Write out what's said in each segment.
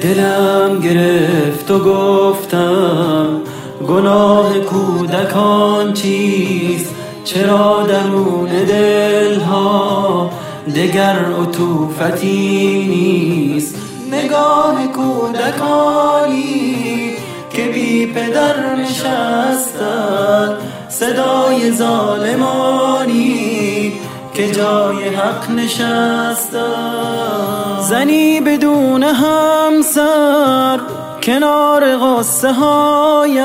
دلم گرفت و گفتم گناه کودکان چیست؟ چرا درون دلها دگر عطوفتی نیست؟ نگاه کودکانی که بی پدر نشستن صدای ظالمانی که جای حق نشستن زنی بدون همسر کنار غصه هایش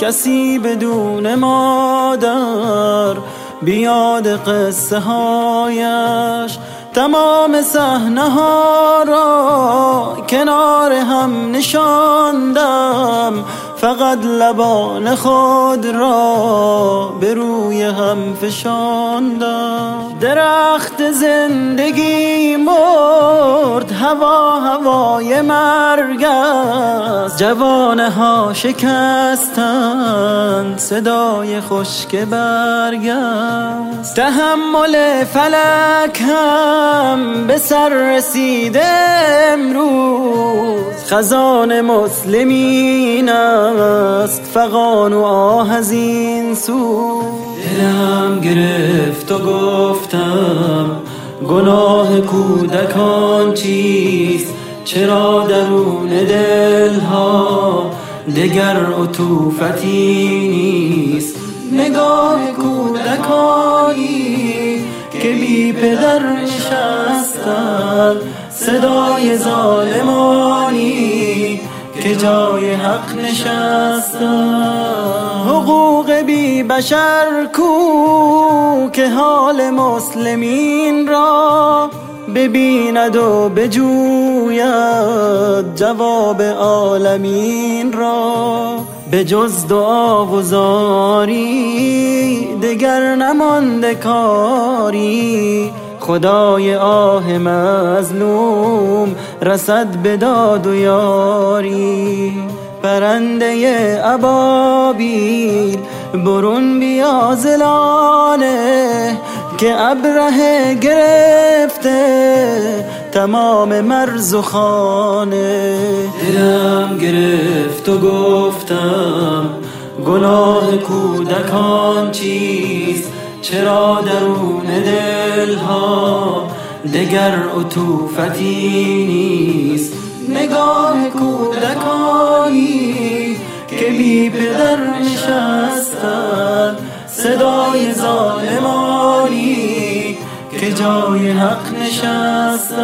کسی بدون مادر بیاد قصه هایش تمام صحنه ها را کنار هم نشاندم. فقط لبان خود را به روی هم فشاندم. درخت زندگی مرد هوا هوای مرگ است. جوانه ها شکستند صدای خشک برگ است. تحمل فلک هم به سر رسیده امروز. خزان مسلمین است. فقان و آه از این سو. دلم گرفت و گفتم گناه کودکان چیست؟ چرا درون دلها دگر عطوفتی نیست؟ نگاه کودکانی که بی پدر نشستن صدای ظالمانی که جای حق نشستن حقوق بی بشر کو که حال مسلمین را ببیند و بجوید جواب عالمین را به جز دعا و زاری دگر نمانده کاری. خدای آه مظلوم رسد به داد و یاری. پرنده ابابیل برون بیا زلانه که ابره گرفته. تمام مرز و خانه. دلم گرفت و گفتم گناه کودکان چیست؟ چرا درون دلها دگر عطوفتی نیست؟ نگاه کودکانی که بی پدر نشستن صدای که جای حق نشستم.